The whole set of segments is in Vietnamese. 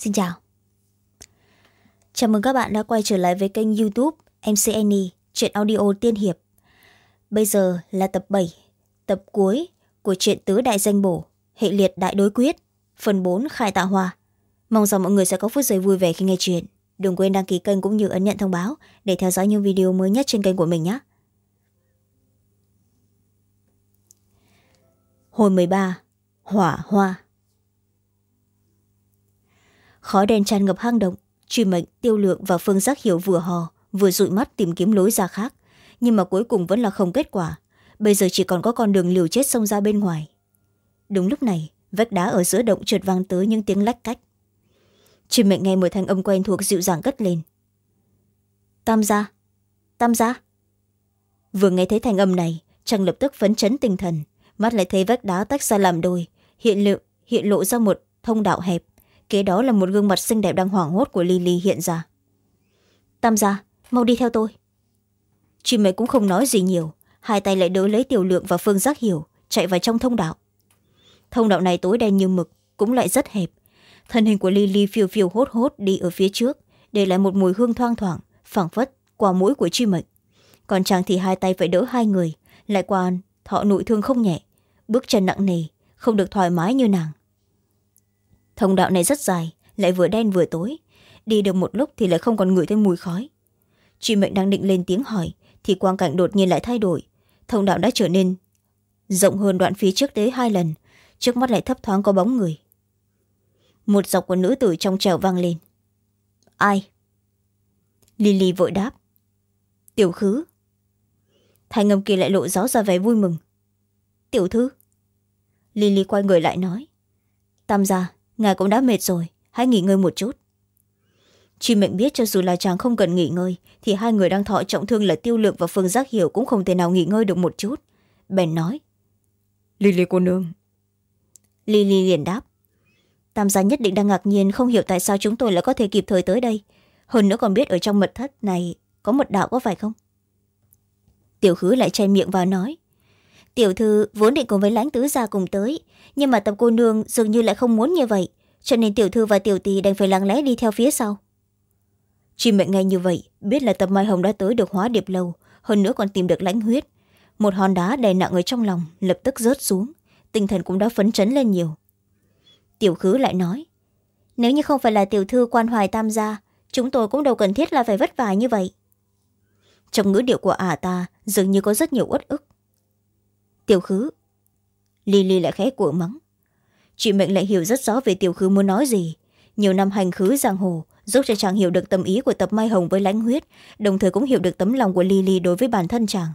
xin chào. Chào mừng các bạn đã quay trở lại với kênh youtube mc annie, chuyện audio tiên hiệp. Bây giờ là tập bảy, tập cuối của truyện tứ đại danh bổ, hệ liệt đại đối quyết, phần bốn, khai tạ hòa mong rằng mọi người sẽ có phút giây vui vẻ khi nghe chuyện. Đừng quên đăng ký kênh cũng như ấn nhận thông báo để theo dõi những video mới nhất trên kênh của mình nhé. Hồi ba, hỏa hoa khói đen tràn ngập hang động truy mệnh tiêu lượng và phương giác hiểu vừa hò vừa dụi mắt tìm kiếm lối ra khác. Nhưng mà cuối cùng vẫn là không kết quả. Bây giờ chỉ còn có con đường liều chết xông ra bên ngoài. Đúng lúc này vách đá ở giữa động trượt vang tới những tiếng lách cách. Truy mệnh nghe một thanh âm quen thuộc dịu dàng cất lên. Tam gia tam gia. Vừa nghe thấy thanh âm này chàng lập tức phấn chấn tinh thần mắt lại thấy vách đá tách ra làm đôi hiện, liệu, hiện lộ ra một thông đạo hẹp kế đó là một gương mặt xinh đẹp đang hoảng hốt của lily hiện ra. Tam gia, mau đi theo tôi. Chị mẹ cũng không nói gì nhiều, hai tay lại đỡ lấy tiểu lượng và phương giác hiểu, chạy vào trong thông đạo. Thông đạo này tối đen như mực, cũng lại rất hẹp. Thân hình của lily phiêu phiêu hốt hốt đi ở phía trước, để lại một mùi hương thoang thoảng, phảng phất qua mũi của chi mệnh. Còn chàng thì hai tay phải đỡ hai người, lại qua thọ nội thương không nhẹ. Bước chân nặng nề, không được thoải mái như nàng thông đạo này rất dài, lại vừa đen vừa tối. Đi được một lúc thì lại không còn ngửi thấy mùi khói. Truy mệnh đang định lên tiếng hỏi, thì quang cảnh đột nhiên lại thay đổi. Thông đạo đã trở nên rộng hơn đoạn phía trước tới hai lần, trước mắt lại thấp thoáng có bóng người. Một dọc của nữ tử trong trèo vang lên. Ai? Lily vội đáp. Tiểu khứ. Thanh ngầm kia lại lộ rõ ra vẻ vui mừng. Tiểu thư. Lily quay người lại nói. Tam gia ngài cũng đã mệt rồi hãy nghỉ ngơi một chút. Chị mệnh biết cho dù là chàng không cần nghỉ ngơi thì hai người đang thọ trọng thương là tiêu lượng và phương giác hiểu cũng không thể nào nghỉ ngơi được một chút. Bèn nói lily cô nương. Lily liền đáp tam gia nhất định đang ngạc nhiên không hiểu tại sao chúng tôi lại có thể kịp thời tới đây. Hơn nữa còn biết ở trong mật thất này có một đạo có phải không? Tiểu khứ lại chay miệng và nói tiểu thư vốn định cùng với lãnh tứ gia cùng tới nhưng mà tập cô nương dường như lại không muốn như vậy cho nên tiểu thư và tiểu tỳ đành phải lặng lẽ đi theo phía sau. Chị mệnh nghe như vậy, biết là tập mai hồng đã tới được hóa điệp lâu, hơn nữa còn tìm được lãnh huyết. Một hòn đá đè nặng ở trong lòng, lập tức rớt xuống, tinh thần cũng đã phấn chấn lên nhiều. Tiểu khứ lại nói, nếu như không phải là tiểu thư quan hoài tam gia, chúng tôi cũng đâu cần thiết là phải vất vả như vậy. Trong ngữ điệu của ả ta, dường như có rất nhiều uất ức. Tiểu khứ, lily lại khẽ cuộn mắng chị mệnh lại hiểu rất rõ về tiểu khứ muốn nói gì. Nhiều năm hành khứ giang hồ, giúp cho chàng hiểu được tâm ý của tập mai hồng với lãnh huyết, đồng thời cũng hiểu được tấm lòng của lily đối với bản thân chàng.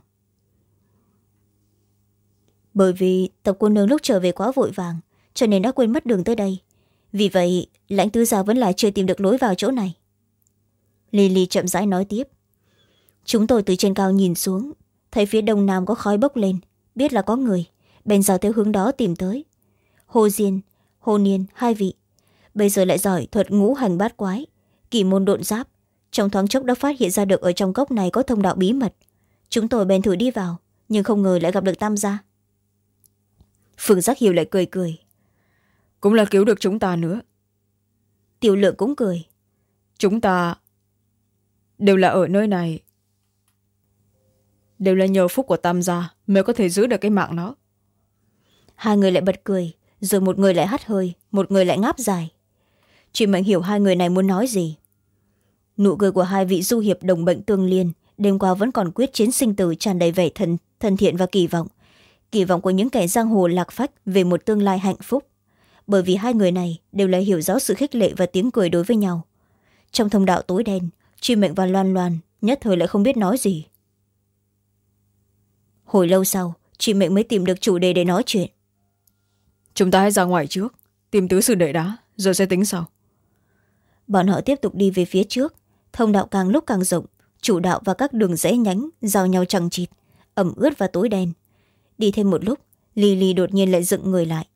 Bởi vì tập cô nương lúc trở về quá vội vàng, cho nên đã quên mất đường tới đây. Vì vậy, lãnh tứ gia vẫn là chưa tìm được lối vào chỗ này. Lily chậm rãi nói tiếp. Chúng tôi từ trên cao nhìn xuống, thấy phía đông nam có khói bốc lên, biết là có người, bèn dò theo hướng đó tìm tới hồ diên hồ niên hai vị. Bây giờ lại giỏi thuật ngũ hành bát quái kỳ môn độn giáp. Trong thoáng chốc đã phát hiện ra được ở trong cốc này có thông đạo bí mật. Chúng tôi bèn thử đi vào nhưng không ngờ lại gặp được tam gia. Phương giác hiểu lại cười cười. Cũng là cứu được chúng ta nữa. Tiểu lượng cũng cười. Chúng ta đều là ở nơi này. Đều là nhờ phúc của tam gia mới có thể giữ được cái mạng nó. Hai người lại bật cười rồi một người lại hắt hơi một người lại ngáp dài. Chị mệnh hiểu hai người này muốn nói gì. Nụ cười của hai vị du hiệp đồng bệnh tương liên đêm qua vẫn còn quyết chiến sinh tử tràn đầy vẻ thân, thân thiện và kỳ vọng. Kỳ vọng của những kẻ giang hồ lạc phách về một tương lai hạnh phúc. Bởi vì hai người này đều là hiểu rõ sự khích lệ và tiếng cười đối với nhau. Trong thông đạo tối đen truy mệnh và loan loan nhất thời lại không biết nói gì. Hồi lâu sau chị mệnh mới tìm được chủ đề để nói chuyện chúng ta hãy ra ngoài trước, tìm tứ sử đệ đá, rồi sẽ tính sau. Bọn họ tiếp tục đi về phía trước. Thông đạo càng lúc càng rộng, chủ đạo và các đường rẽ nhánh giao nhau chằng chịt, ẩm ướt và tối đen. Đi thêm một lúc lì lì đột nhiên lại dựng người lại.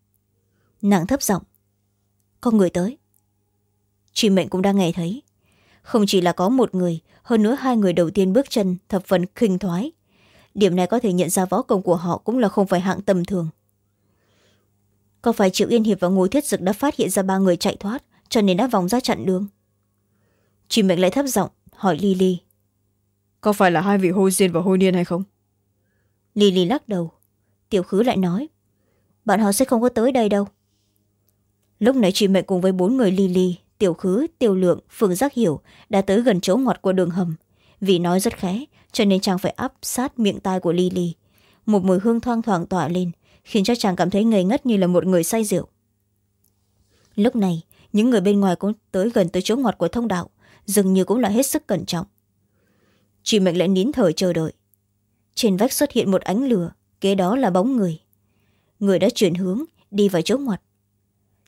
Nàng thấp giọng, có người tới. Chị mệnh cũng đang nghe thấy. Không chỉ là có một người, hơn nữa hai người đầu tiên bước chân thập phần khinh thoái. Điểm này có thể nhận ra võ công của họ cũng là không phải hạng tầm thường có phải triệu yên hiệp và ngô thiết dực đã phát hiện ra ba người chạy thoát cho nên đã vòng ra chặn đường? Chị mệnh lại thấp giọng hỏi lily. Có phải là hai vị hôi diên và hôi niên hay không? Lily lắc đầu. Tiểu khứ lại nói bọn họ sẽ không có tới đây đâu. Lúc nãy chị mệnh cùng với bốn người lily tiểu khứ tiểu lượng phương giác hiểu đã tới gần chỗ ngoặt của đường hầm. Vì nói rất khẽ cho nên chàng phải áp sát miệng tai của lily. Một mùi hương thoang thoảng tỏa lên khiến cho chàng cảm thấy ngây ngất như là một người say rượu. Lúc này, những người bên ngoài cũng tới gần tới chỗ ngoặt của thông đạo, dường như cũng là hết sức cẩn trọng. Chị mệnh lại nín thở chờ đợi. Trên vách xuất hiện một ánh lửa, kế đó là bóng người. Người đã chuyển hướng, đi vào chỗ ngoặt.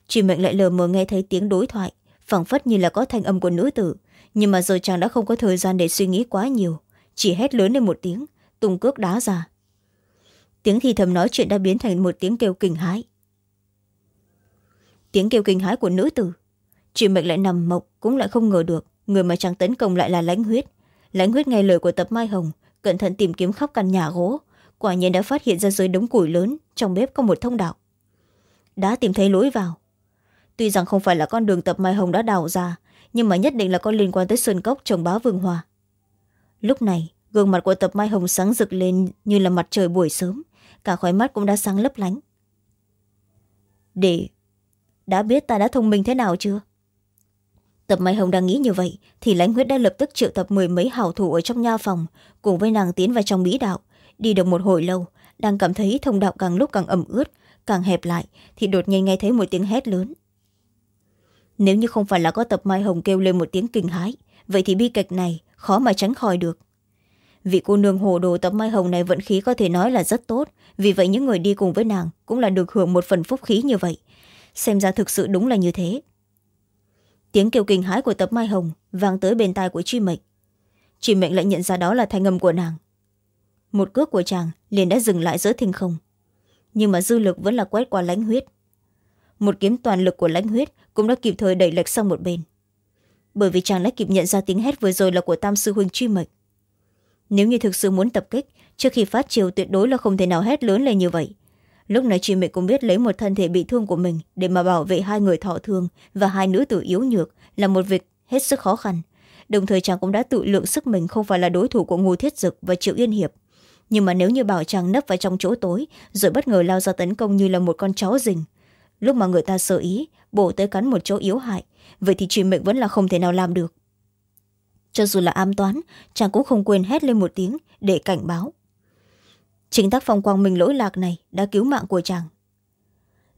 Chị mệnh lại lờ mờ nghe thấy tiếng đối thoại, phảng phất như là có thanh âm của nữ tử, nhưng mà giờ chàng đã không có thời gian để suy nghĩ quá nhiều, chỉ hét lớn lên một tiếng, tung cước đá ra tiếng thì thầm nói chuyện đã biến thành một tiếng kêu kinh hãi. Tiếng kêu kinh hãi của nữ tử. Chị mệnh lại nằm mộng, cũng lại không ngờ được, người mà chàng tấn công lại là lãnh huyết. Lãnh huyết nghe lời của tập mai hồng, cẩn thận tìm kiếm khắp căn nhà gỗ. Quả nhiên đã phát hiện ra dưới đống củi lớn, trong bếp có một thông đạo. Đã tìm thấy lối vào. Tuy rằng không phải là con đường tập mai hồng đã đào ra, nhưng mà nhất định là có liên quan tới sơn cốc trồng bá vương hòa. Lúc này, gương mặt của tập mai hồng sáng rực lên như là mặt trời buổi sớm cả khói mắt cũng đã sáng lấp lánh. Để, đã biết ta đã thông minh thế nào chưa? Tập mai hồng đang nghĩ như vậy, thì lãnh huyết đã lập tức triệu tập mười mấy hảo thủ ở trong nha phòng, cùng với nàng tiến vào trong mỹ đạo, đi được một hồi lâu, đang cảm thấy thông đạo càng lúc càng ẩm ướt, càng hẹp lại, thì đột nhiên nghe thấy một tiếng hét lớn. Nếu như không phải là có tập mai hồng kêu lên một tiếng kinh hãi, vậy thì bi kịch này khó mà tránh khỏi được vị cô nương hồ đồ tấm mai hồng này vận khí có thể nói là rất tốt. Vì vậy những người đi cùng với nàng cũng là được hưởng một phần phúc khí như vậy. Xem ra thực sự đúng là như thế. Tiếng kêu kinh hãi của tấm mai hồng vang tới bên tai của truy mệnh. Truy mệnh lại nhận ra đó là thanh âm của nàng. Một cước của chàng liền đã dừng lại giữa thinh không. Nhưng mà dư lực vẫn là quét qua lãnh huyết. Một kiếm toàn lực của lãnh huyết cũng đã kịp thời đẩy lệch sang một bên. Bởi vì chàng đã kịp nhận ra tiếng hét vừa rồi là của tam sư huynh truy mệnh nếu như thực sự muốn tập kích, trước khi phát chiều tuyệt đối là không thể nào hét lớn lên như vậy. Lúc này chị mệnh cũng biết lấy một thân thể bị thương của mình để mà bảo vệ hai người thọ thương và hai nữ tử yếu nhược là một việc hết sức khó khăn. Đồng thời chàng cũng đã tự lượng sức mình không phải là đối thủ của ngô thiết dực và triệu yên hiệp. Nhưng mà nếu như bảo chàng nấp vào trong chỗ tối, rồi bất ngờ lao ra tấn công như là một con chó rình. Lúc mà người ta sợ ý, bổ tới cắn một chỗ yếu hại, vậy thì chị mệnh vẫn là không thể nào làm được cho dù là ám toán, chàng cũng không quên hét lên một tiếng để cảnh báo. Chính tác phong quang minh lỗi lạc này đã cứu mạng của chàng.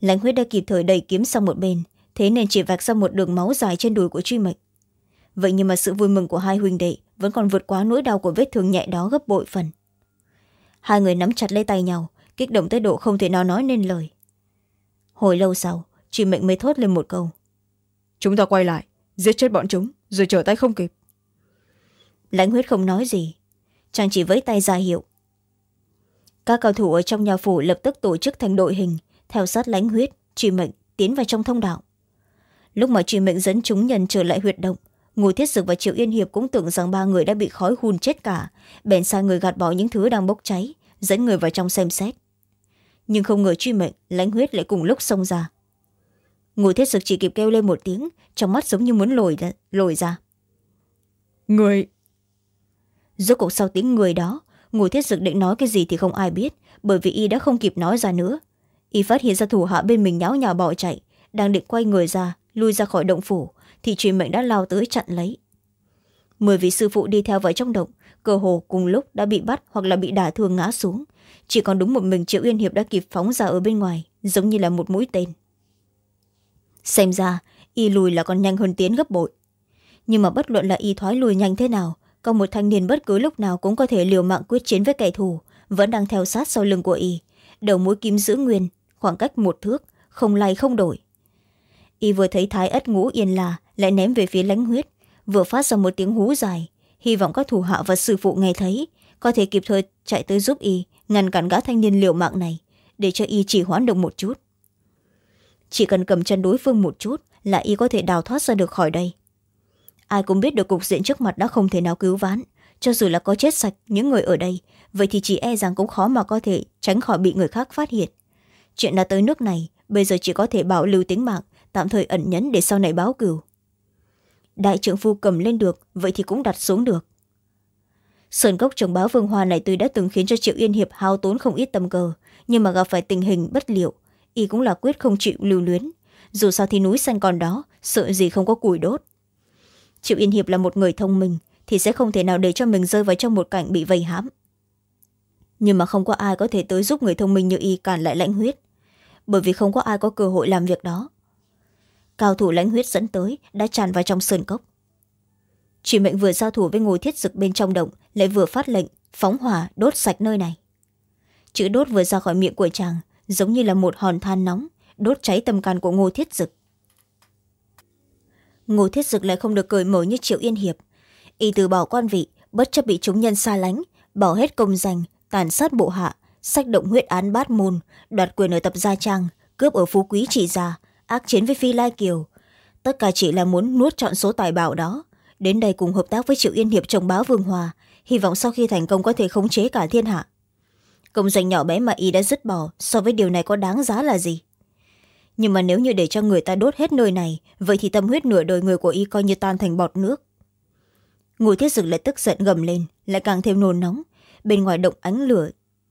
Lãnh huyết đã kịp thời đẩy kiếm sang một bên, thế nên chỉ vạch ra một đường máu dài trên đùi của truy mệnh. Vậy nhưng mà sự vui mừng của hai huynh đệ vẫn còn vượt quá nỗi đau của vết thương nhẹ đó gấp bội phần. Hai người nắm chặt lấy tay nhau, kích động tới độ không thể nào nói nên lời. Hồi lâu sau, truy mệnh mới thốt lên một câu. Chúng ta quay lại, giết chết bọn chúng, rồi trở tay không kịp lãnh huyết không nói gì. Chàng chỉ với tay ra hiệu. Các cao thủ ở trong nhà phủ lập tức tổ chức thành đội hình theo sát lãnh huyết truy mệnh tiến vào trong thông đạo. Lúc mà truy mệnh dẫn chúng nhân trở lại huyệt động ngô thiết dực và triệu yên hiệp cũng tưởng rằng ba người đã bị khói hun chết cả bèn sai người gạt bỏ những thứ đang bốc cháy dẫn người vào trong xem xét. Nhưng không ngờ truy mệnh lãnh huyết lại cùng lúc xông ra. Ngô thiết dực chỉ kịp kêu lên một tiếng trong mắt giống như muốn lồi ra, lồi ra. Người rốt cuộc sau tiếng người đó ngồi thiết dực định nói cái gì thì không ai biết, bởi vì y đã không kịp nói ra nữa. Y phát hiện ra thủ hạ bên mình nháo nhào bỏ chạy, đang định quay người ra, lui ra khỏi động phủ, thì truy mệnh đã lao tới chặn lấy. Mười vị sư phụ đi theo vào trong động, cơ hồ cùng lúc đã bị bắt hoặc là bị đả thương ngã xuống. Chỉ còn đúng một mình triệu yên hiệp đã kịp phóng ra ở bên ngoài, giống như là một mũi tên. Xem ra, y lùi là còn nhanh hơn tiến gấp bội. Nhưng mà bất luận là y thoái lùi nhanh thế nào có một thanh niên bất cứ lúc nào cũng có thể liều mạng quyết chiến với kẻ thù, vẫn đang theo sát sau lưng của y. Đầu mũi kim giữ nguyên, khoảng cách một thước, không lay không đổi. Y vừa thấy thái ất ngũ yên là, lại ném về phía lánh huyết, vừa phát ra một tiếng hú dài. Hy vọng các thủ hạ và sư phụ nghe thấy, có thể kịp thời chạy tới giúp y, ngăn cản gã thanh niên liều mạng này, để cho y chỉ hoãn được một chút. Chỉ cần cầm chân đối phương một chút là y có thể đào thoát ra được khỏi đây ai cũng biết được cục diện trước mặt đã không thể nào cứu vãn. Cho dù là có chết sạch những người ở đây vậy thì chỉ e rằng cũng khó mà có thể tránh khỏi bị người khác phát hiện. Chuyện đã tới nước này bây giờ chỉ có thể bảo lưu tính mạng tạm thời ẩn nhẫn để sau này báo cửu. Đại trưởng phu cầm lên được vậy thì cũng đặt xuống được. Sơn cốc trồng báo vương hoa này tuy đã từng khiến cho triệu yên hiệp hao tốn không ít tâm cờ, nhưng mà gặp phải tình hình bất liệu y cũng là quyết không chịu lưu luyến. Dù sao thì núi xanh còn đó sợ gì không có củi đốt triệu yên hiệp là một người thông minh, thì sẽ không thể nào để cho mình rơi vào trong một cảnh bị vây hãm. Nhưng mà không có ai có thể tới giúp người thông minh như y cản lại lãnh huyết, bởi vì không có ai có cơ hội làm việc đó. Cao thủ lãnh huyết dẫn tới đã tràn vào trong sơn cốc. Chỉ mệnh vừa giao thủ với ngồi thiết dực bên trong động, lại vừa phát lệnh, phóng hỏa, đốt sạch nơi này. Chữ đốt vừa ra khỏi miệng của chàng, giống như là một hòn than nóng, đốt cháy tâm can của ngô thiết dực ngô thiết dực lại không được cởi mở như triệu yên hiệp. Y từ bỏ quan vị, bất chấp bị chúng nhân xa lánh, bỏ hết công danh tàn sát bộ hạ, sách động huyết án bát môn, đoạt quyền ở tập gia trang, cướp ở phú quý trị gia ác chiến với phi lai kiều. Tất cả chỉ là muốn nuốt trọn số tài bảo đó. Đến đây cùng hợp tác với triệu yên hiệp trồng báo vương hòa, hy vọng sau khi thành công có thể khống chế cả thiên hạ. Công danh nhỏ bé mà y đã dứt bỏ so với điều này có đáng giá là gì? Nhưng mà nếu như để cho người ta đốt hết nơi này, vậy thì tâm huyết nửa đời người của y coi như tan thành bọt nước. Ngồi thiết dực lại tức giận gầm lên, lại càng thêm nôn nóng. Bên ngoài động ánh lửa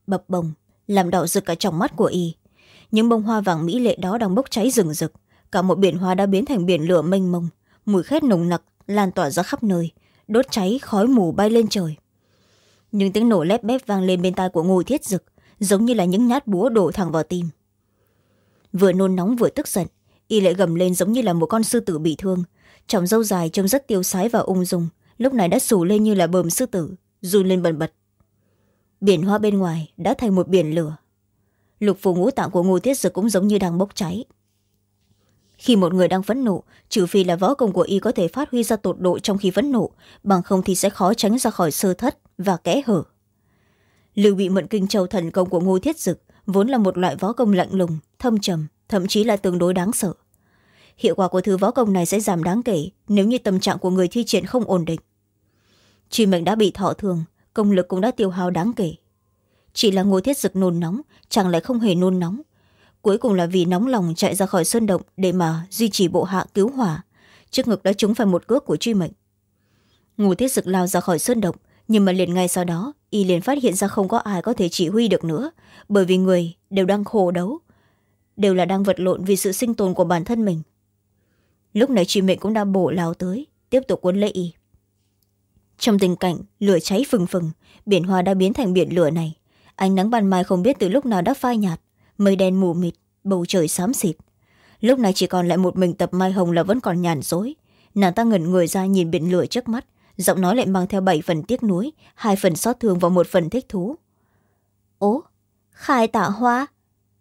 bập bồng, làm đỏ rực cả trong mắt của y. Những bông hoa vàng mỹ lệ đó đang bốc cháy rừng rực. Cả một biển hoa đã biến thành biển lửa mênh mông. Mùi khét nồng nặc lan tỏa ra khắp nơi, đốt cháy khói mù bay lên trời. Những tiếng nổ lép bép vang lên bên tai của ngô thiết dực, giống như là những nhát búa đổ thẳng vào tim vừa nôn nóng vừa tức giận. Y lại gầm lên giống như là một con sư tử bị thương. Tròng dâu dài trông rất tiêu sái và ung dung, lúc này đã xù lên như là bờm sư tử, run lên bần bật. Biển hoa bên ngoài đã thành một biển lửa. Lục phủ ngũ tạng của ngô thiết dực cũng giống như đang bốc cháy. Khi một người đang phẫn nộ, trừ phi là võ công của y có thể phát huy ra tột độ trong khi phẫn nộ, bằng không thì sẽ khó tránh ra khỏi sơ thất và kẽ hở. Lưu bị mượn kinh châu thần công của ngô thiết dực vốn là một loại võ công lạnh lùng thâm trầm, thậm chí là tương đối đáng sợ. Hiệu quả của thứ võ công này sẽ giảm đáng kể nếu như tâm trạng của người thi triển không ổn định. Truy mệnh đã bị thọ thường, công lực cũng đã tiêu hao đáng kể. Chỉ là ngô thiết dực nôn nóng, chẳng lại không hề nôn nóng? Cuối cùng là vì nóng lòng chạy ra khỏi sơn động để mà duy trì bộ hạ cứu hỏa, trước ngực đã trúng phải một cước của truy mệnh. Ngô thiết dực lao ra khỏi sơn động, nhưng mà liền ngay sau đó, y liền phát hiện ra không có ai có thể chỉ huy được nữa, bởi vì người đều đang khổ đấu đều là đang vật lộn vì sự sinh tồn của bản thân mình. Lúc này chị mệnh cũng đã bổ lao tới, tiếp tục cuốn lấy y. Trong tình cảnh lửa cháy phừng phừng, biển hoa đã biến thành biển lửa này. Ánh nắng ban mai không biết từ lúc nào đã phai nhạt, mây đen mù mịt, bầu trời xám xịt. Lúc này chỉ còn lại một mình tập mai hồng là vẫn còn nhàn dối nàng ta ngẩn người ra nhìn biển lửa trước mắt, giọng nói lại mang theo bảy phần tiếc nuối, hai phần xót thương và một phần thích thú. Ố, khai tạ hoa,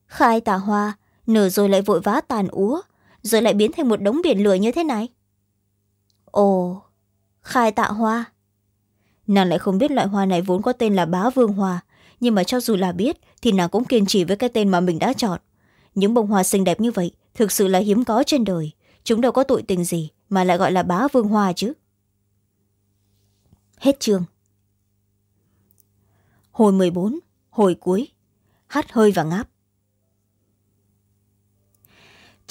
khai tạ hoa nở rồi lại vội vã tàn úa, rồi lại biến thành một đống biển lửa như thế này. Ồ, khai tạ hoa. Nàng lại không biết loại hoa này vốn có tên là bá vương hoa, nhưng mà cho dù là biết thì nàng cũng kiên trì với cái tên mà mình đã chọn. Những bông hoa xinh đẹp như vậy thực sự là hiếm có trên đời. Chúng đâu có tội tình gì mà lại gọi là bá vương hoa chứ. Hết chương. Hồi mười bốn, hồi cuối. Hắt hơi và ngáp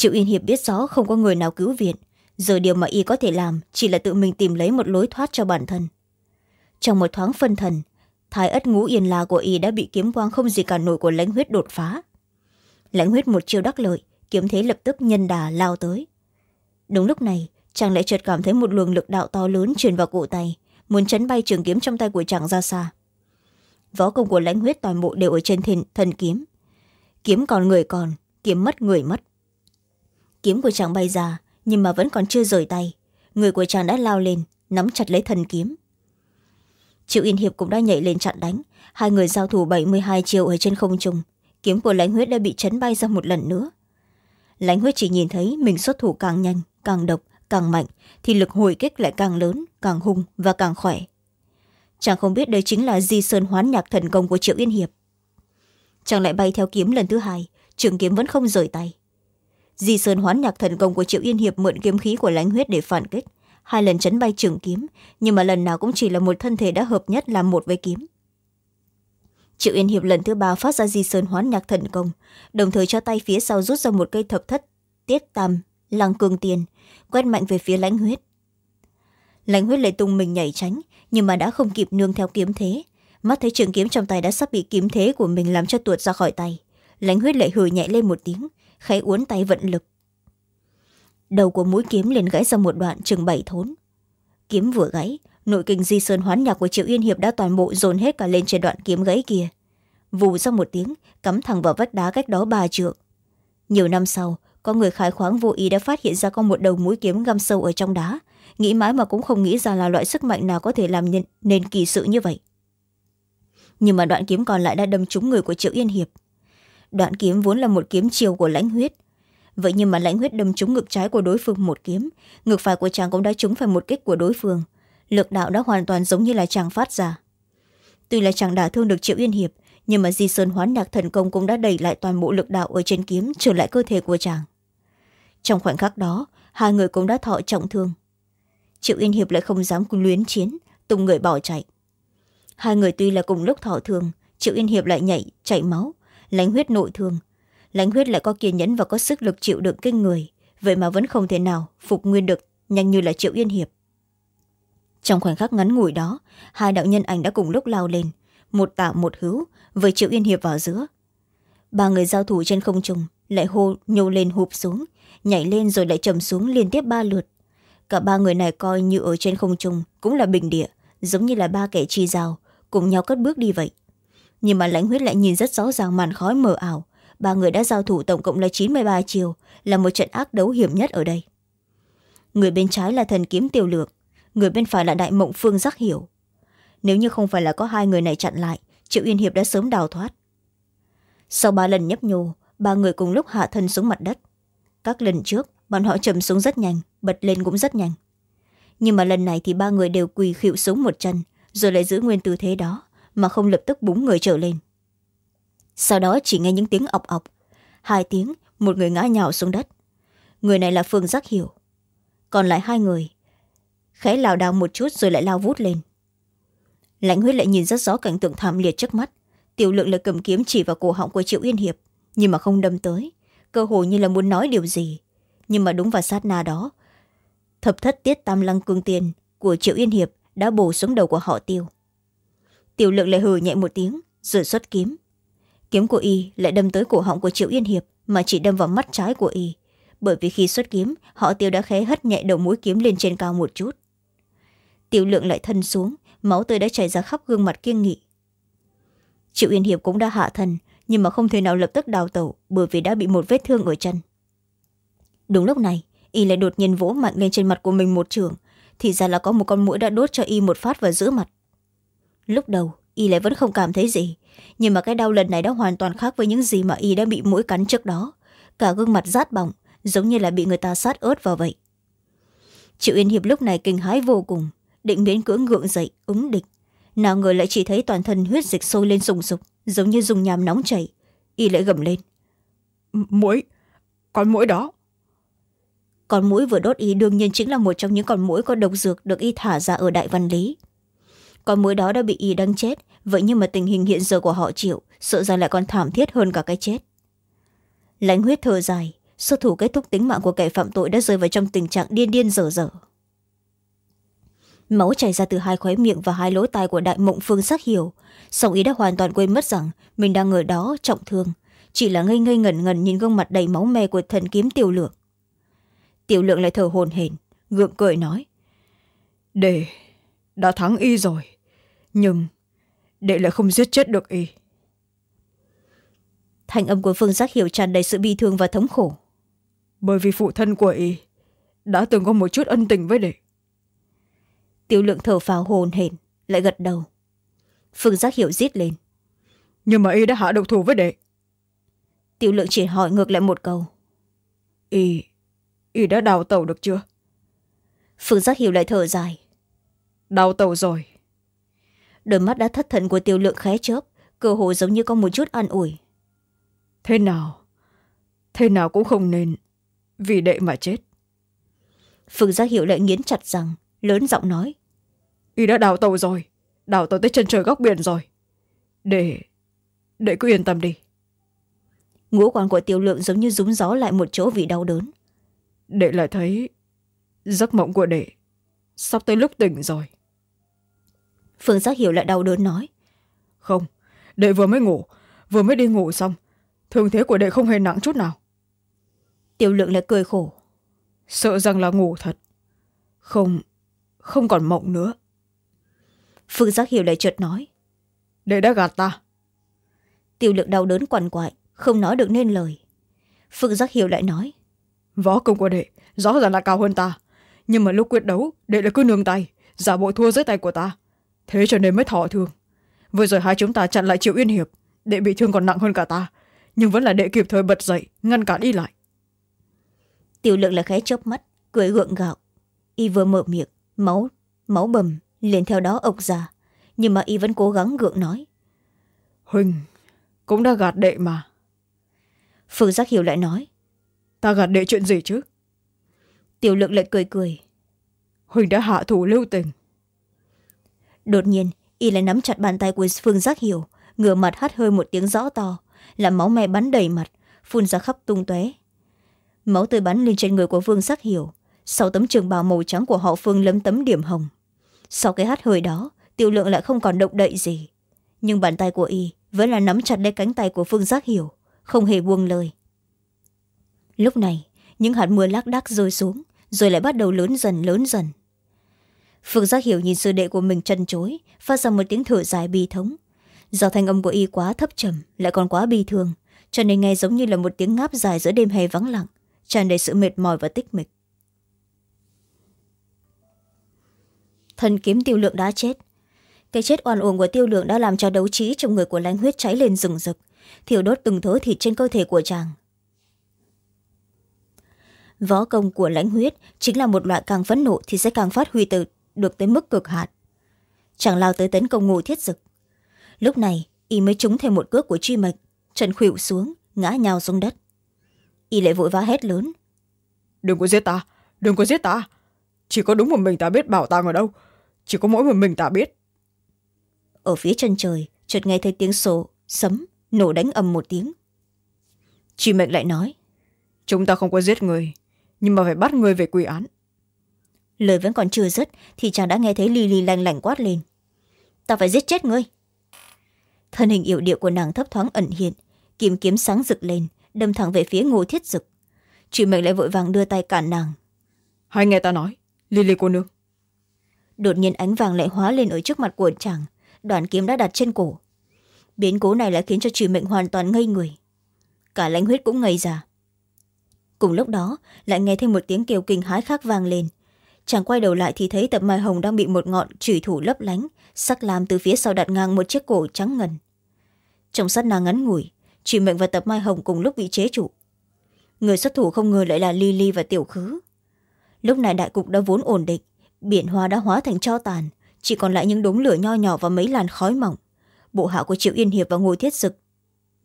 triệu yên hiệp biết rõ không có người nào cứu viện. Giờ điều mà y có thể làm chỉ là tự mình tìm lấy một lối thoát cho bản thân. Trong một thoáng phân thần thái ất ngũ yên la của y đã bị kiếm quang không gì cả nổi của lãnh huyết đột phá. Lãnh huyết một chiêu đắc lợi kiếm thế lập tức nhân đà lao tới. Đúng lúc này chàng lại chợt cảm thấy một luồng lực đạo to lớn truyền vào cổ tay muốn chấn bay trường kiếm trong tay của chàng ra xa. Võ công của lãnh huyết toàn bộ đều ở trên thần, thần kiếm. Kiếm còn người còn kiếm mất người mất kiếm của chàng bay ra, nhưng mà vẫn còn chưa rời tay. Người của chàng đã lao lên, nắm chặt lấy thần kiếm. Triệu yên hiệp cũng đã nhảy lên chặn đánh. Hai người giao thủ bảy mươi hai chiều ở trên không trung. Kiếm của lãnh huyết đã bị chấn bay ra một lần nữa. Lãnh huyết chỉ nhìn thấy mình xuất thủ càng nhanh, càng độc, càng mạnh, thì lực hồi kích lại càng lớn, càng hung và càng khỏe. Chàng không biết đây chính là di sơn hoán nhạc thần công của triệu yên hiệp. Chàng lại bay theo kiếm lần thứ hai, trường kiếm vẫn không rời tay di sơn hoán nhạc thần công của triệu yên hiệp mượn kiếm khí của lãnh huyết để phản kích. Hai lần chấn bay trường kiếm, nhưng mà lần nào cũng chỉ là một thân thể đã hợp nhất làm một với kiếm. Triệu yên hiệp lần thứ ba phát ra di sơn hoán nhạc thần công, đồng thời cho tay phía sau rút ra một cây thập thất, tiết tam, lăng cương tiền, quét mạnh về phía lãnh huyết. Lãnh huyết lại tung mình nhảy tránh, nhưng mà đã không kịp nương theo kiếm thế. Mắt thấy trường kiếm trong tay đã sắp bị kiếm thế của mình làm cho tuột ra khỏi tay. Lãnh huyết lại hừ nhẹ lên một tiếng khẽ uốn tay vận lực. Đầu của mũi kiếm liền gãy ra một đoạn chừng bảy thốn. Kiếm vừa gãy nội kinh di sơn hoán nhạc của triệu yên hiệp đã toàn bộ dồn hết cả lên trên đoạn kiếm gãy kia. Vù ra một tiếng cắm thẳng vào vách đá cách đó ba trượng. Nhiều năm sau có người khai khoáng vô ý đã phát hiện ra có một đầu mũi kiếm găm sâu ở trong đá. Nghĩ mãi mà cũng không nghĩ ra là loại sức mạnh nào có thể làm nên, nên kỳ sự như vậy. Nhưng mà đoạn kiếm còn lại đã đâm trúng người của triệu yên hiệp đoạn kiếm vốn là một kiếm chiều của lãnh huyết. Vậy nhưng mà lãnh huyết đâm trúng ngực trái của đối phương một kiếm, ngực phải của chàng cũng đã trúng phải một kích của đối phương. Lực đạo đã hoàn toàn giống như là chàng phát ra. Tuy là chàng đả thương được triệu yên hiệp, nhưng mà di sơn hoán nhạc thần công cũng đã đẩy lại toàn bộ lực đạo ở trên kiếm, trở lại cơ thể của chàng. Trong khoảnh khắc đó, hai người cũng đã thọ trọng thương. Triệu yên hiệp lại không dám luyến chiến, tung người bỏ chạy. Hai người tuy là cùng lúc thọ thương, triệu yên hiệp lại nhảy, chạy máu lãnh huyết nội thương. Lãnh huyết lại có kiên nhẫn và có sức lực chịu đựng kinh người. Vậy mà vẫn không thể nào phục nguyên được, nhanh như là triệu yên hiệp. Trong khoảnh khắc ngắn ngủi đó, hai đạo nhân ảnh đã cùng lúc lao lên. Một tả, một hữu, với triệu yên hiệp vào giữa. Ba người giao thủ trên không trung, lại hô, nhô lên hụp xuống, nhảy lên rồi lại trầm xuống liên tiếp ba lượt. Cả ba người này coi như ở trên không trung cũng là bình địa, giống như là ba kẻ chi giao cùng nhau cất bước đi vậy nhưng mà lãnh huyết lại nhìn rất rõ ràng màn khói mờ ảo. Ba người đã giao thủ tổng cộng là chín mươi ba chiều, là một trận ác đấu hiểm nhất ở đây. Người bên trái là thần kiếm tiêu lược, người bên phải là đại mộng phương giác hiểu. Nếu như không phải là có hai người này chặn lại, triệu yên hiệp đã sớm đào thoát. Sau ba lần nhấp nhô, ba người cùng lúc hạ thân xuống mặt đất. Các lần trước, bọn họ trầm xuống rất nhanh, bật lên cũng rất nhanh. Nhưng mà lần này thì ba người đều quỳ khịu xuống một chân, rồi lại giữ nguyên tư thế đó mà không lập tức búng người trở lên. Sau đó chỉ nghe những tiếng ọc ọc, hai tiếng một người ngã nhào xuống đất. Người này là phương giác hiểu. Còn lại hai người, khẽ lảo đảo một chút rồi lại lao vút lên. Lãnh huyết lại nhìn rất rõ cảnh tượng thảm liệt trước mắt. Tiểu lượng lại cầm kiếm chỉ vào cổ họng của triệu yên hiệp, nhưng mà không đâm tới. Cơ hồ như là muốn nói điều gì. Nhưng mà đúng vào sát na đó, thập thất tiết tam lăng cương tiền của triệu yên hiệp đã bổ xuống đầu của họ tiêu tiểu lượng lại hừ nhẹ một tiếng, rồi xuất kiếm. Kiếm của y lại đâm tới cổ họng của triệu yên hiệp, mà chỉ đâm vào mắt trái của y. Bởi vì khi xuất kiếm, họ tiêu đã khé hất nhẹ đầu mũi kiếm lên trên cao một chút. Tiểu lượng lại thân xuống, máu tươi đã chảy ra khắp gương mặt kiêng nghị. Triệu yên hiệp cũng đã hạ thân, nhưng mà không thể nào lập tức đào tẩu, bởi vì đã bị một vết thương ở chân. Đúng lúc này, y lại đột nhiên vỗ mạnh lên trên mặt của mình một trường, thì ra là có một con mũi đã đốt cho y một phát vào giữa mặt lúc đầu y lại vẫn không cảm thấy gì. Nhưng mà cái đau lần này đã hoàn toàn khác với những gì mà y đã bị mũi cắn trước đó. Cả gương mặt rát bỏng giống như là bị người ta sát ớt vào vậy. Triệu yên hiệp lúc này kinh hãi vô cùng định miễn cưỡng gượng dậy ứng địch. Nào ngờ lại chỉ thấy toàn thân huyết dịch sôi lên sùng sục giống như dùng nhàm nóng chảy. Y lại gầm lên. Mũi? Con mũi đó? Con mũi vừa đốt y đương nhiên chính là một trong những con mũi có độc dược được y thả ra ở đại văn lý con mũi đó đã bị y đăng chết. Vậy nhưng mà tình hình hiện giờ của họ chịu, sợ rằng lại còn thảm thiết hơn cả cái chết. Lãnh huyết thở dài, xuất thủ kết thúc tính mạng của kẻ phạm tội đã rơi vào trong tình trạng điên điên dở dở. Máu chảy ra từ hai khóe miệng và hai lỗ tai của đại mộng phương sắc hiểu. Song ý đã hoàn toàn quên mất rằng mình đang ở đó trọng thương. Chỉ là ngây ngây ngẩn ngẩn nhìn gương mặt đầy máu me của thần kiếm tiểu lượng. Tiểu lượng lại thở hồn hển gượng cười nói, để, đã thắng y rồi nhưng đệ lại không giết chết được y. Thanh âm của phương giác hiểu tràn đầy sự bi thương và thống khổ. Bởi vì phụ thân của y đã từng có một chút ân tình với đệ. Tiểu lượng thở phào hồn hển lại gật đầu. Phương giác hiểu rít lên. Nhưng mà y đã hạ độc thủ với đệ. Tiểu lượng chỉ hỏi ngược lại một câu. Y y đã đào tẩu được chưa? Phương giác hiểu lại thở dài. Đào tẩu rồi đôi mắt đã thất thần của tiểu lượng khé chớp cơ hồ giống như có một chút an ủi. Thế nào? Thế nào cũng không nên vì đệ mà chết. Phương giác hiệu lại nghiến chặt rằng lớn giọng nói. Y đã đào tàu rồi đào tàu tới chân trời góc biển rồi. Để để cứ yên tâm đi. Ngũ quan của tiêu lượng giống như rúng gió lại một chỗ vì đau đớn. Đệ lại thấy giấc mộng của đệ sắp tới lúc tỉnh rồi phương giác hiểu lại đau đớn nói. Không đệ vừa mới ngủ vừa mới đi ngủ xong thương thế của đệ không hề nặng chút nào. Tiểu lượng lại cười khổ. Sợ rằng là ngủ thật. Không không còn mộng nữa. Phương giác hiểu lại chợt nói. Đệ đã gạt ta. Tiểu lượng đau đớn quằn quại không nói được nên lời. Phương giác hiểu lại nói. Võ công của đệ rõ ràng là cao hơn ta nhưng mà lúc quyết đấu đệ lại cứ nương tay giả bộ thua dưới tay của ta thế cho nên mới thọ thương. Vừa rồi hai chúng ta chặn lại triệu yên hiệp đệ bị thương còn nặng hơn cả ta nhưng vẫn là đệ kịp thời bật dậy ngăn cản đi lại. Tiểu lượng là khẽ chớp mắt cười gượng gạo. Y vừa mở miệng máu máu bầm liền theo đó ộc ra nhưng mà y vẫn cố gắng gượng nói. Huỳnh cũng đã gạt đệ mà. Phương giác hiểu lại nói. Ta gạt đệ chuyện gì chứ? Tiểu lượng lại cười cười. Huỳnh đã hạ thủ lưu tình đột nhiên, y lại nắm chặt bàn tay của phương giác hiểu. Ngửa mặt hắt hơi một tiếng rõ to, làm máu me bắn đầy mặt, phun ra khắp tung tóe. Máu tươi bắn lên trên người của vương giác hiểu. Sau tấm trường bào màu trắng của họ phương lấm tấm điểm hồng. Sau cái hắt hơi đó, tiểu lượng lại không còn động đậy gì. Nhưng bàn tay của y vẫn là nắm chặt lấy cánh tay của phương giác hiểu, không hề buông lời. Lúc này, những hạt mưa lác đác rơi xuống, rồi lại bắt đầu lớn dần lớn dần phương giác hiểu nhìn sư đệ của mình chân chối, phát ra một tiếng thở dài bi thống. Do thanh âm của y quá thấp trầm, lại còn quá bi thương cho nên nghe giống như là một tiếng ngáp dài giữa đêm hè vắng lặng, tràn đầy sự mệt mỏi và tích mịch. Thần kiếm tiêu lượng đã chết. Cái chết oan uổng của tiêu lượng đã làm cho đấu trí trong người của lãnh huyết cháy lên rừng rực. Thiêu đốt từng thớ thịt trên cơ thể của chàng. Võ công của lãnh huyết chính là một loại càng phẫn nộ thì sẽ càng phát huy từ được tới mức cực hạn. Chàng lao tới tấn công ngô thiết dực. Lúc này y mới trúng thêm một cước của truy mệnh trần khuỵu xuống ngã nhào xuống đất. Y lại vội vã hét lớn. Đừng có giết ta đừng có giết ta. Chỉ có đúng một mình ta biết bảo tàng ở đâu chỉ có mỗi một mình ta biết. Ở phía chân trời chợt nghe thấy tiếng sổ sấm nổ đánh ầm một tiếng. Truy mệnh lại nói chúng ta không có giết người nhưng mà phải bắt người về quy án lời vẫn còn chưa dứt thì chàng đã nghe thấy lì lì lành lành quát lên. Ta phải giết chết ngươi. Thân hình yểu điệu của nàng thấp thoáng ẩn hiện kiếm kiếm sáng rực lên đâm thẳng về phía ngô thiết dực. Truy mệnh lại vội vàng đưa tay cản nàng. Hay nghe ta nói lily cô nương. Đột nhiên ánh vàng lại hóa lên ở trước mặt của chàng đoàn kiếm đã đặt trên cổ. Biến cố này lại khiến cho truy mệnh hoàn toàn ngây người. Cả lãnh huyết cũng ngây ra. Cùng lúc đó lại nghe thêm một tiếng kêu kinh hái khác vang lên chàng quay đầu lại thì thấy tập mai hồng đang bị một ngọn chủy thủ lấp lánh, sắc làm từ phía sau đặt ngang một chiếc cổ trắng ngần. Trong sát na ngắn ngủi truy mệnh và tập mai hồng cùng lúc bị chế trụ. Người xuất thủ không ngờ lại là ly ly và tiểu khứ. Lúc này đại cục đã vốn ổn định, biển hoa đã hóa thành cho tàn, chỉ còn lại những đống lửa nho nhỏ và mấy làn khói mỏng. Bộ hạ của triệu yên hiệp và ngồi thiết sực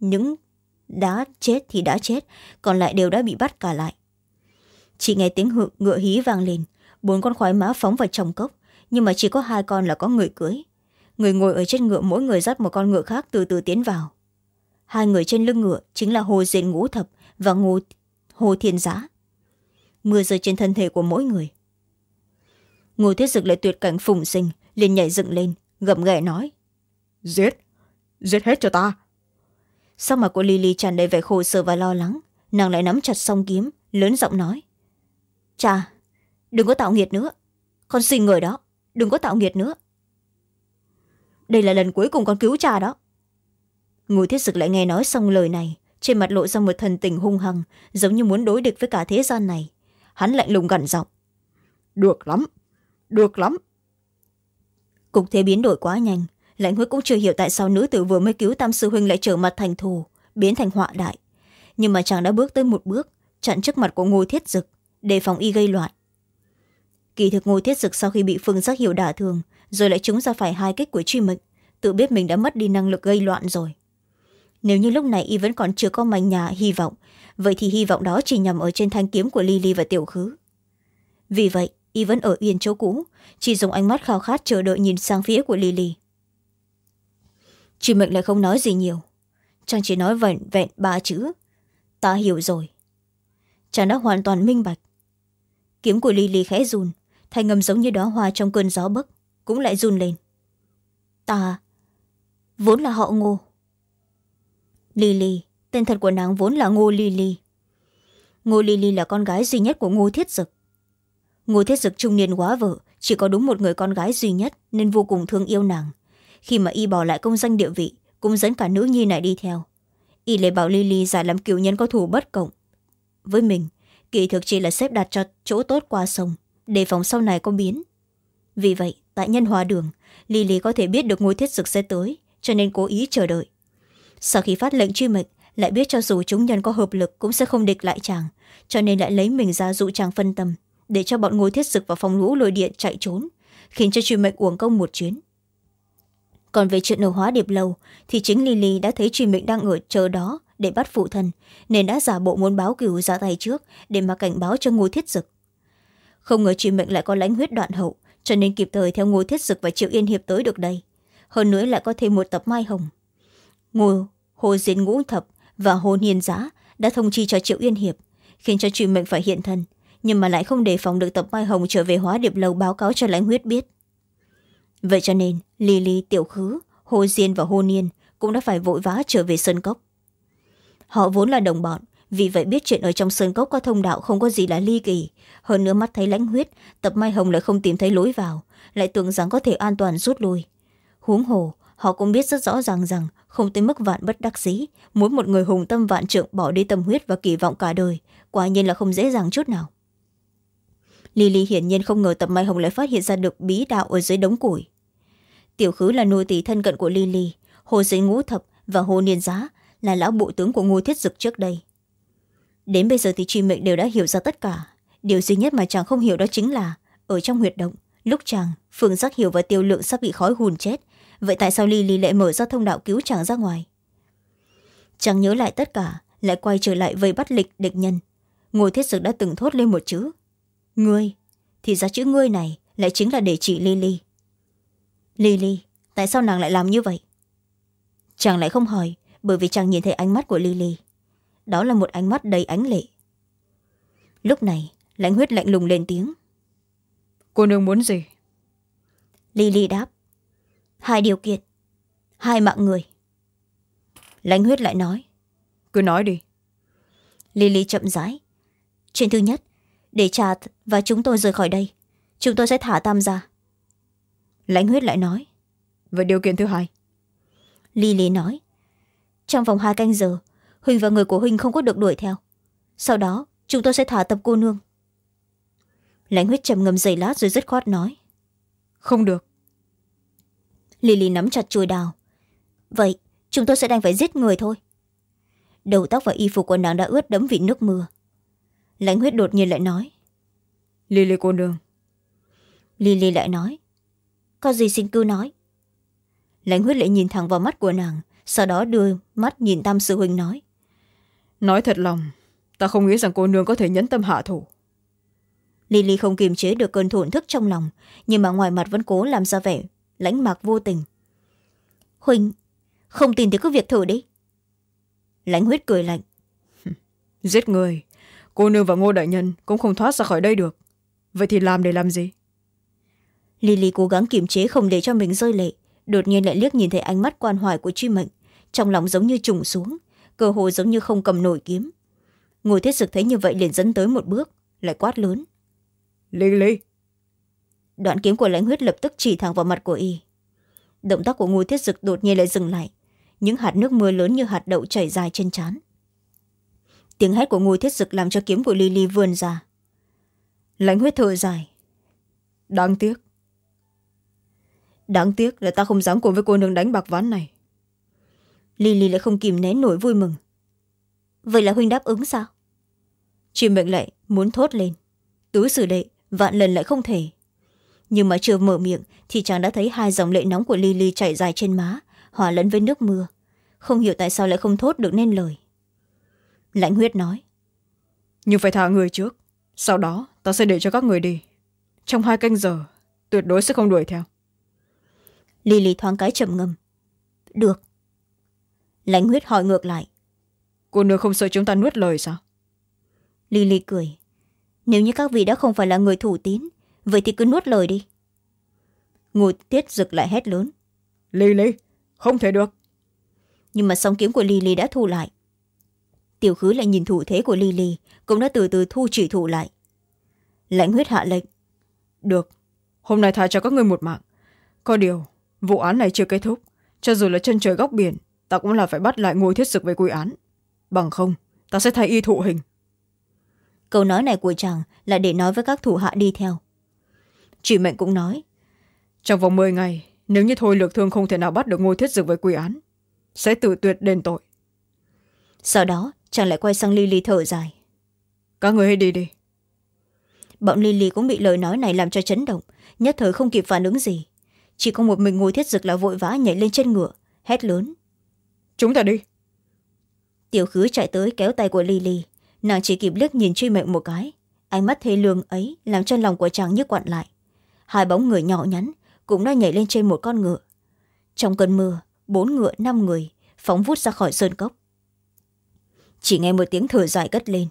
những đã chết thì đã chết, còn lại đều đã bị bắt cả lại. Chỉ nghe tiếng hự ngựa hí vang lên bốn con khoái mã phóng vào trong cốc nhưng mà chỉ có hai con là có người cưới. Người ngồi ở trên ngựa mỗi người dắt một con ngựa khác từ từ tiến vào. Hai người trên lưng ngựa chính là hồ diện ngũ thập và ngô hồ thiên giá mưa rơi trên thân thể của mỗi người. Ngô thiết dực lại tuyệt cảnh phùng sinh liền nhảy dựng lên gầm ghẹ nói giết! Giết hết cho ta! Sau mặt của lily tràn đầy vẻ khổ sở và lo lắng. Nàng lại nắm chặt song kiếm lớn giọng nói cha đừng có tạo nghiệt nữa. Con xin người đó, đừng có tạo nghiệt nữa. Đây là lần cuối cùng con cứu cha đó. Ngô thiết sực lại nghe nói xong lời này. Trên mặt lộ ra một thần tình hung hăng, giống như muốn đối địch với cả thế gian này. Hắn lạnh lùng gằn giọng. Được lắm được lắm. Cục thế biến đổi quá nhanh. Lãnh huyết cũng chưa hiểu tại sao nữ tử vừa mới cứu tam sư huynh lại trở mặt thành thù, biến thành họa đại. Nhưng mà chàng đã bước tới một bước, chặn trước mặt của ngô thiết dực, đề phòng y gây loạn kỳ thực ngô thiết dực sau khi bị phương giác hiểu đả thương, rồi lại trúng ra phải hai kích của truy mệnh, tự biết mình đã mất đi năng lực gây loạn rồi. Nếu như lúc này y vẫn còn chưa có manh nhà, hy vọng, vậy thì hy vọng đó chỉ nhằm ở trên thanh kiếm của lily và tiểu khứ. Vì vậy, y vẫn ở yên chỗ cũ, chỉ dùng ánh mắt khao khát chờ đợi nhìn sang phía của lily. Truy mệnh lại không nói gì nhiều. Chàng chỉ nói vẹn vẹn ba chữ, ta hiểu rồi. Chàng đã hoàn toàn minh bạch. Kiếm của lily khẽ run thanh ngầm giống như đó hoa trong cơn gió bấc, cũng lại run lên. Ta vốn là họ ngô. Lily, tên thật của nàng vốn là ngô lily. Ngô lily là con gái duy nhất của ngô thiết dực. Ngô thiết dực trung niên quá vợ, chỉ có đúng một người con gái duy nhất nên vô cùng thương yêu nàng. Khi mà y bỏ lại công danh địa vị, cũng dẫn cả nữ nhi này đi theo. Y lại bảo lily giả làm cựu nhân có thù bất cộng. Với mình, kỳ thực chỉ là xếp đặt cho chỗ tốt qua sông đề phòng sau này có biến. Vì vậy, tại nhân hòa đường, lily có thể biết được ngôi thiết dực sẽ tới, cho nên cố ý chờ đợi. Sau khi phát lệnh truy mệnh, lại biết cho dù chúng nhân có hợp lực cũng sẽ không địch lại chàng, cho nên lại lấy mình ra dụ chàng phân tâm, để cho bọn ngôi thiết dực vào phòng lũ lôi điện chạy trốn, khiến cho truy mệnh uổng công một chuyến. Còn về chuyện nổ hóa điệp lâu thì chính lily đã thấy truy mệnh đang ở chờ đó để bắt phụ thân, nên đã giả bộ muốn báo cửu ra tay trước để mà cảnh báo cho ngô thiết dực không ngờ chị mệnh lại có lãnh huyết đoạn hậu, cho nên kịp thời theo ngô thiết dực và triệu yên hiệp tới được đây. Hơn nữa lại có thêm một tập mai hồng. Ngô, hồ diên ngũ thập và hồ niên giá đã thông chi cho triệu yên hiệp, khiến cho chị mệnh phải hiện thân, nhưng mà lại không đề phòng được tập mai hồng trở về hóa điệp lâu báo cáo cho lãnh huyết biết. Vậy cho nên lily tiểu khứ, hồ diên và hồ niên cũng đã phải vội vã trở về sơn cốc. Họ vốn là đồng bọn vì vậy biết chuyện ở trong sơn cốc có thông đạo không có gì là ly kỳ. Hơn nữa mắt thấy lãnh huyết, tập mai hồng lại không tìm thấy lối vào, lại tưởng rằng có thể an toàn rút lui. Huống hồ, họ cũng biết rất rõ ràng rằng không tới mức vạn bất đắc dĩ, muốn một người hùng tâm vạn trượng bỏ đi tâm huyết và kỳ vọng cả đời, quả nhiên là không dễ dàng chút nào. Lily hiển nhiên không ngờ tập mai hồng lại phát hiện ra được bí đạo ở dưới đống củi. Tiểu khứ là nô tỳ thân cận của lily, hồ giấy ngũ thập và hồ niên giá là lão bộ tướng của ngô thiết dực trước đây đến bây giờ thì chị mệnh đều đã hiểu ra tất cả. Điều duy nhất mà chàng không hiểu đó chính là, ở trong huyệt động, lúc chàng, phương giác hiểu và tiêu lượng sắp bị khói hùn chết, vậy tại sao ly ly lại mở ra thông đạo cứu chàng ra ngoài? Chàng nhớ lại tất cả, lại quay trở lại vây bắt lịch địch nhân. Ngồi thiết dực đã từng thốt lên một chữ, ngươi, thì ra chữ ngươi này lại chính là để chỉ lily lily tại sao nàng lại làm như vậy? Chàng lại không hỏi, bởi vì chàng nhìn thấy ánh mắt của lily đó là một ánh mắt đầy ánh lệ. Lúc này lãnh huyết lạnh lùng lên tiếng. Cô nương muốn gì? Lily đáp. Hai điều kiện hai mạng người. Lãnh huyết lại nói. Cứ nói đi. Lily chậm rãi. Chuyện thứ nhất để trà và chúng tôi rời khỏi đây. Chúng tôi sẽ thả tam ra. Lãnh huyết lại nói. Vậy điều kiện thứ hai? Lily nói. Trong vòng hai canh giờ huỳnh và người của huỳnh không có được đuổi theo. Sau đó chúng tôi sẽ thả tập cô nương. Lãnh huyết trầm ngầm giày lát rồi dứt khoát nói. Không được. Lily nắm chặt chuôi đào. Vậy chúng tôi sẽ đành phải giết người thôi. Đầu tóc và y phục của nàng đã ướt đẫm vì nước mưa. Lãnh huyết đột nhiên lại nói. Lily cô nương. Lily lại nói. Có gì xin cứ nói. Lãnh huyết lại nhìn thẳng vào mắt của nàng sau đó đưa mắt nhìn tam sư huynh nói nói thật lòng ta không nghĩ rằng cô nương có thể nhẫn tâm hạ thủ. Lily không kiềm chế được cơn thổn thức trong lòng nhưng mà ngoài mặt vẫn cố làm ra vẻ lãnh mạc vô tình. Huynh không tin thì cứ việc thử đi. Lãnh huyết cười lạnh. Giết người cô nương và ngô đại nhân cũng không thoát ra khỏi đây được. Vậy thì làm để làm gì? Lily cố gắng kiềm chế không để cho mình rơi lệ đột nhiên lại liếc nhìn thấy ánh mắt quan hoài của truy mệnh trong lòng giống như trùng xuống cơ hồ giống như không cầm nổi kiếm. Ngồi thiết dực thấy như vậy liền dẫn tới một bước lại quát lớn. Lily đoạn kiếm của lãnh huyết lập tức chỉ thẳng vào mặt của y. Động tác của ngô thiết dực đột nhiên lại dừng lại. Những hạt nước mưa lớn như hạt đậu chảy dài trên trán. Tiếng hét của ngô thiết dực làm cho kiếm của lily vươn ra. Lãnh huyết thở dài. Đáng tiếc. Đáng tiếc là ta không dám cùng với cô nương đánh bạc ván này lily lại không kìm nén nổi vui mừng. Vậy là huynh đáp ứng sao? Chim mệnh lệ muốn thốt lên. Tứ xử đệ vạn lần lại không thể. Nhưng mà chưa mở miệng thì chàng đã thấy hai dòng lệ nóng của lily chảy dài trên má hòa lẫn với nước mưa. Không hiểu tại sao lại không thốt được nên lời. Lãnh huyết nói nhưng phải thả người trước sau đó ta sẽ để cho các người đi. Trong hai canh giờ tuyệt đối sẽ không đuổi theo. Lily thoáng cái trầm ngâm được lãnh huyết hỏi ngược lại. Cô nương không sợ chúng ta nuốt lời sao? Lily cười. Nếu như các vị đã không phải là người thủ tín vậy thì cứ nuốt lời đi. Ngô tiết rực lại hét lớn. Ly ly không thể được. Nhưng mà song kiếm của ly ly đã thu lại. Tiểu khứ lại nhìn thủ thế của ly ly cũng đã từ từ thu chỉ thủ lại. Lãnh huyết hạ lệnh. Được hôm nay tha cho các ngươi một mạng. Có điều vụ án này chưa kết thúc. Cho dù là chân trời góc biển ta cũng là phải bắt lại ngôi thiết sực về quy án. Bằng không ta sẽ thay y thụ hình. Câu nói này của chàng là để nói với các thủ hạ đi theo. Chỉ mệnh cũng nói trong vòng m ngày nếu như thôi lược thương không thể nào bắt được ngôi thiết dực với quy án sẽ tự tuyệt đền tội. Sau đó chàng lại quay sang lily thở dài. Các người hãy đi đi. Bọn lily cũng bị lời nói này làm cho chấn động nhất thời không kịp phản ứng gì. Chỉ có một mình ngồi thiết dực là vội vã nhảy lên trên ngựa hét lớn chúng ta đi. Tiểu khứ chạy tới kéo tay của lily. Nàng chỉ kịp liếc nhìn truy mệnh một cái. Ánh mắt thê lương ấy làm cho lòng của chàng nhức quặn lại. Hai bóng người nhỏ nhắn cũng đã nhảy lên trên một con ngựa. Trong cơn mưa bốn ngựa năm người phóng vút ra khỏi sơn cốc. Chỉ nghe một tiếng thở dài cất lên.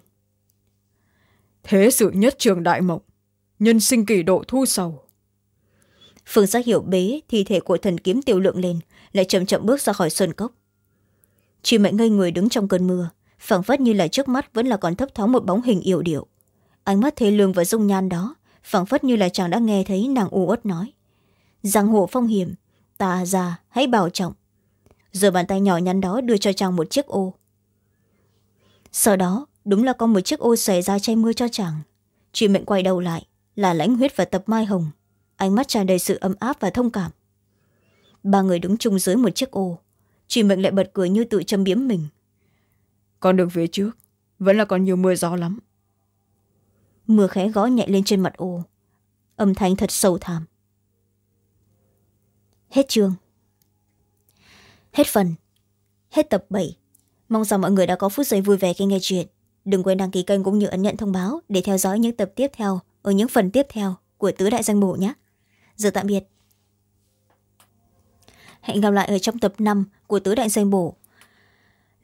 Thế sự nhất trường đại mộng nhân sinh kỳ độ thu sầu. Phương giác hiểu bế thi thể của thần kiếm tiêu lượng lên lại chậm chậm bước ra khỏi sơn cốc chị mệnh ngây người đứng trong cơn mưa, phảng phất như là trước mắt vẫn là còn thấp thoáng một bóng hình yểu điệu. Ánh mắt thế lương và dung nhan đó, phảng phất như là chàng đã nghe thấy nàng u uất nói. Giang hồ phong hiểm, ta già hãy bảo trọng. Rồi bàn tay nhỏ nhắn đó đưa cho chàng một chiếc ô. Sau đó, đúng là có một chiếc ô xòe ra che mưa cho chàng. Chị mệnh quay đầu lại, là lãnh huyết và tập mai hồng. Ánh mắt tràn đầy sự ấm áp và thông cảm. Ba người đứng chung dưới một chiếc ô chị mệnh lại bật cười như tự châm biếm mình. Con đường phía trước vẫn là còn nhiều mưa gió lắm. Mưa khẽ gõ nhẹ lên trên mặt ô âm thanh thật sâu thẳm. Hết chương. Hết phần. Hết tập bảy. Mong rằng mọi người đã có phút giây vui vẻ khi nghe chuyện. Đừng quên đăng ký kênh cũng như ấn nhận thông báo để theo dõi những tập tiếp theo ở những phần tiếp theo của tứ đại danh bổ nhé. Giờ tạm biệt hẹn gặp lại ở trong tập năm của tứ đại danh bổ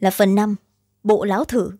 là phần năm, bộ láo thử.